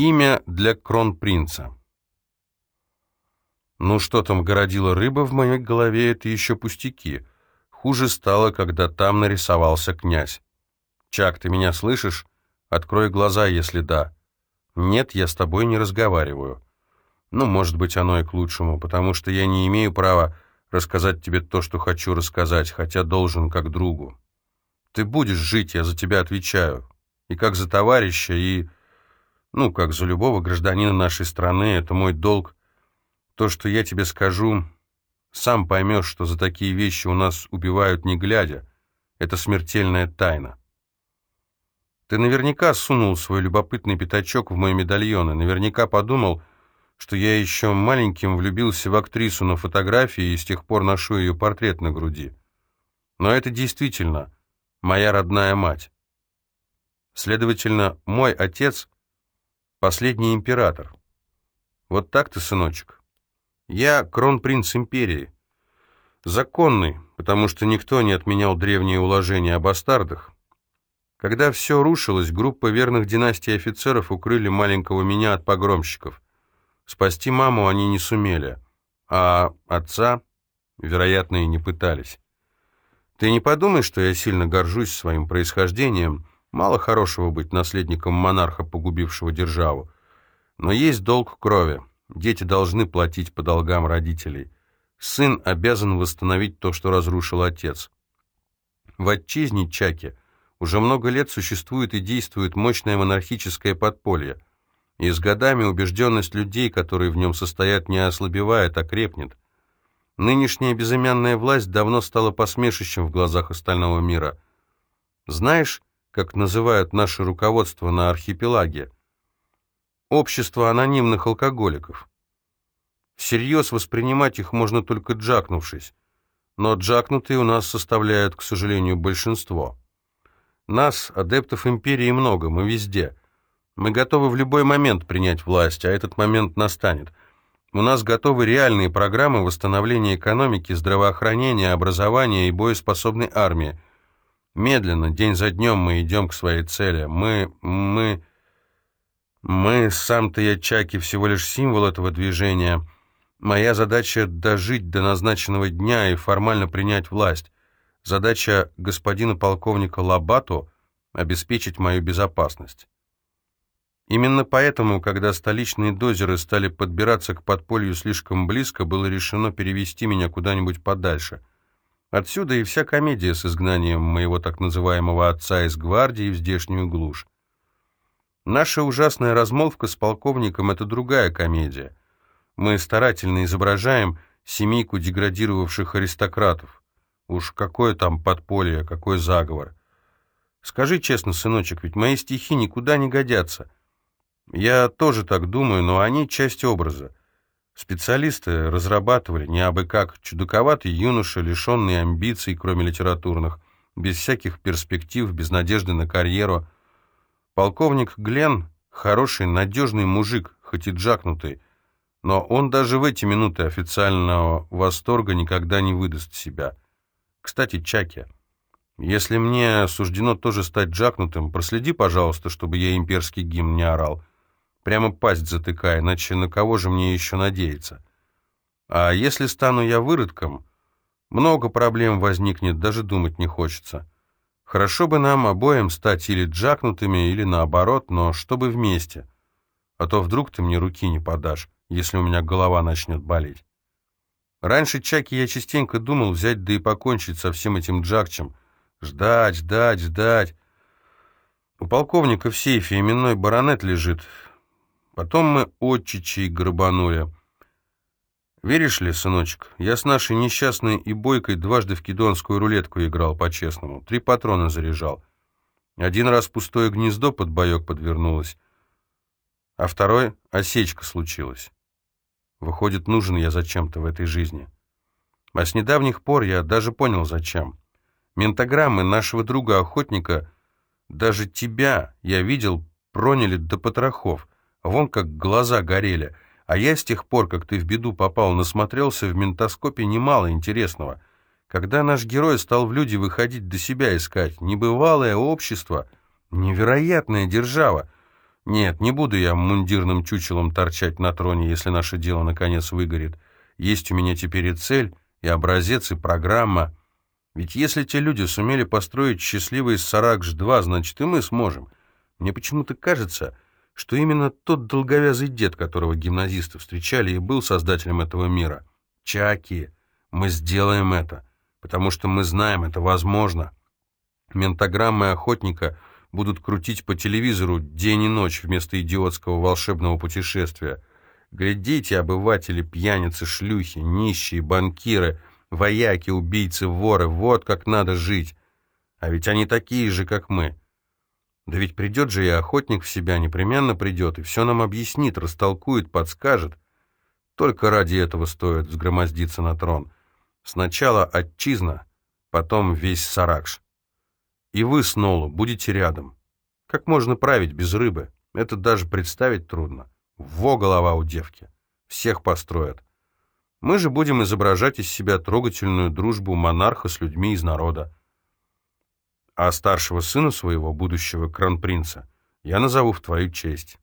Имя для кронпринца. Ну что там городила рыба в моей голове, это еще пустяки. Хуже стало, когда там нарисовался князь. «Чак, ты меня слышишь? Открой глаза, если да». «Нет, я с тобой не разговариваю». Ну, может быть, оно и к лучшему, потому что я не имею права рассказать тебе то, что хочу рассказать, хотя должен как другу. Ты будешь жить, я за тебя отвечаю. И как за товарища, и... Ну, как за любого гражданина нашей страны, это мой долг. То, что я тебе скажу, сам поймешь, что за такие вещи у нас убивают не глядя. Это смертельная тайна. Ты наверняка сунул свой любопытный пятачок в мой медальон и наверняка подумал, что я еще маленьким влюбился в актрису на фотографии и с тех пор ношу ее портрет на груди. Но это действительно моя родная мать. Следовательно, мой отец — последний император. Вот так ты, сыночек. Я кронпринц империи. Законный, потому что никто не отменял древние уложения о бастардах. Когда все рушилось, группа верных династий офицеров укрыли маленького меня от погромщиков. Спасти маму они не сумели, а отца, вероятно, и не пытались. Ты не подумай, что я сильно горжусь своим происхождением. Мало хорошего быть наследником монарха, погубившего державу. Но есть долг крови. Дети должны платить по долгам родителей. Сын обязан восстановить то, что разрушил отец. В отчизне Чаки уже много лет существует и действует мощное монархическое подполье. И с годами убежденность людей, которые в нем состоят, не ослабевает, а крепнет. Нынешняя безымянная власть давно стала посмешищем в глазах остального мира. Знаешь, как называют наше руководство на архипелаге? Общество анонимных алкоголиков. Всерьез воспринимать их можно только джакнувшись. Но джакнутые у нас составляют, к сожалению, большинство. Нас, адептов империи, много, мы везде. Мы готовы в любой момент принять власть, а этот момент настанет. У нас готовы реальные программы восстановления экономики, здравоохранения, образования и боеспособной армии. Медленно, день за днем мы идем к своей цели. Мы... мы... Мы, сам-то я Чаки, всего лишь символ этого движения. Моя задача — дожить до назначенного дня и формально принять власть. Задача господина полковника Лабату — обеспечить мою безопасность. Именно поэтому, когда столичные дозеры стали подбираться к подполью слишком близко, было решено перевести меня куда-нибудь подальше. Отсюда и вся комедия с изгнанием моего так называемого отца из гвардии в здешнюю глушь. Наша ужасная размолвка с полковником — это другая комедия. Мы старательно изображаем семейку деградировавших аристократов. Уж какое там подполье, какой заговор. Скажи честно, сыночек, ведь мои стихи никуда не годятся — я тоже так думаю, но они часть образа. Специалисты разрабатывали не абы как чудаковатый юноша, лишенный амбиций, кроме литературных, без всяких перспектив, без надежды на карьеру. Полковник Глен — хороший, надежный мужик, хоть и джакнутый, но он даже в эти минуты официального восторга никогда не выдаст себя. Кстати, Чаки, если мне суждено тоже стать джакнутым, проследи, пожалуйста, чтобы я имперский гимн не орал. Прямо пасть затыкая, иначе на кого же мне еще надеяться? А если стану я выродком, много проблем возникнет, даже думать не хочется. Хорошо бы нам обоим стать или джакнутыми, или наоборот, но чтобы вместе. А то вдруг ты мне руки не подашь, если у меня голова начнет болеть. Раньше Чаки я частенько думал взять да и покончить со всем этим джакчем. Ждать, ждать, ждать. У полковника в сейфе именной баронет лежит, Потом мы отчичей грабанули. Веришь ли, сыночек, я с нашей несчастной и бойкой дважды в кидонскую рулетку играл по-честному. Три патрона заряжал. Один раз пустое гнездо под боек подвернулось, а второй — осечка случилась. Выходит, нужен я зачем-то в этой жизни. А с недавних пор я даже понял, зачем. Ментограммы нашего друга-охотника, даже тебя, я видел, проняли до потрохов — Вон как глаза горели. А я с тех пор, как ты в беду попал, насмотрелся в ментоскопе немало интересного. Когда наш герой стал в люди выходить до себя искать, небывалое общество, невероятная держава. Нет, не буду я мундирным чучелом торчать на троне, если наше дело наконец выгорит. Есть у меня теперь и цель, и образец, и программа. Ведь если те люди сумели построить счастливый Саракш-2, значит и мы сможем. Мне почему-то кажется, что именно тот долговязый дед, которого гимназисты встречали, и был создателем этого мира. Чаки, мы сделаем это, потому что мы знаем, это возможно. Ментограммы охотника будут крутить по телевизору день и ночь вместо идиотского волшебного путешествия. Глядите, обыватели, пьяницы, шлюхи, нищие, банкиры, вояки, убийцы, воры, вот как надо жить. А ведь они такие же, как мы. Да ведь придет же и охотник в себя, непременно придет, и все нам объяснит, растолкует, подскажет. Только ради этого стоит взгромоздиться на трон. Сначала отчизна, потом весь Саракш. И вы с Нолу будете рядом. Как можно править без рыбы? Это даже представить трудно. Во голова у девки. Всех построят. Мы же будем изображать из себя трогательную дружбу монарха с людьми из народа а старшего сына своего, будущего кронпринца, я назову в твою честь.